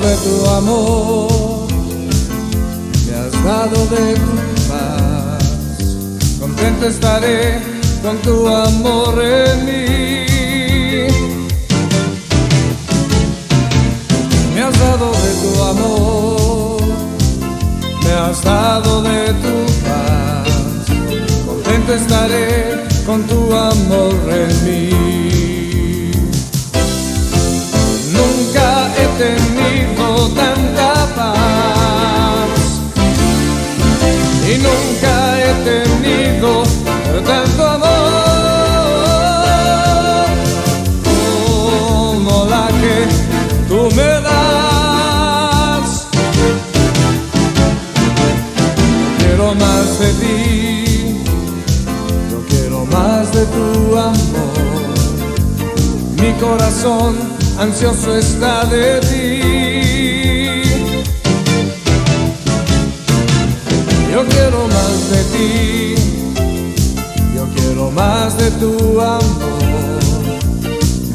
de tu amor, me has dado de tu paz. Contento estaré con tu amor en mí. Me has dado de tu amor, me has dado de tu paz. Contento estaré con tu amor en mí. Mi corazón ansioso está de ti. Yo quiero más de ti, yo quiero más de tu amor.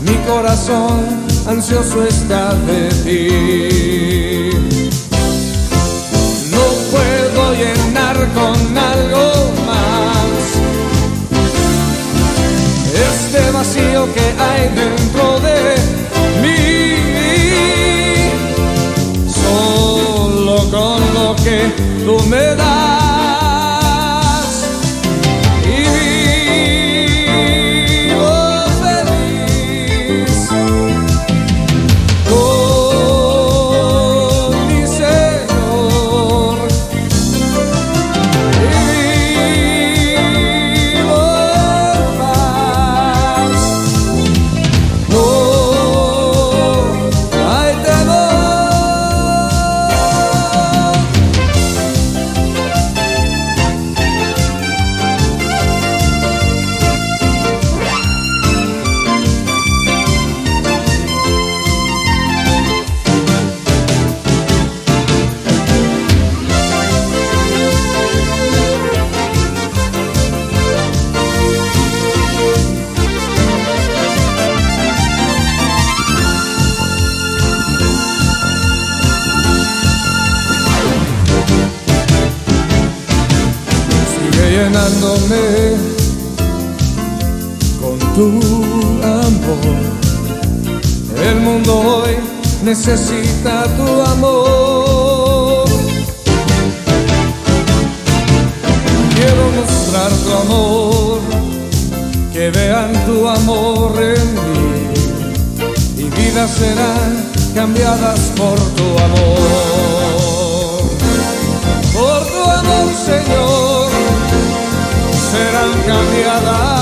Mi corazón ansioso está de ti. No puedo llenar con algo hay dentro de que tú me das. Llenándome con tu amor. El mundo hoy necesita tu amor. Quiero mostrar tu amor, que vean tu amor en mí y vidas serán cambiadas por tu amor. Por tu amor, Señor serán cambiadas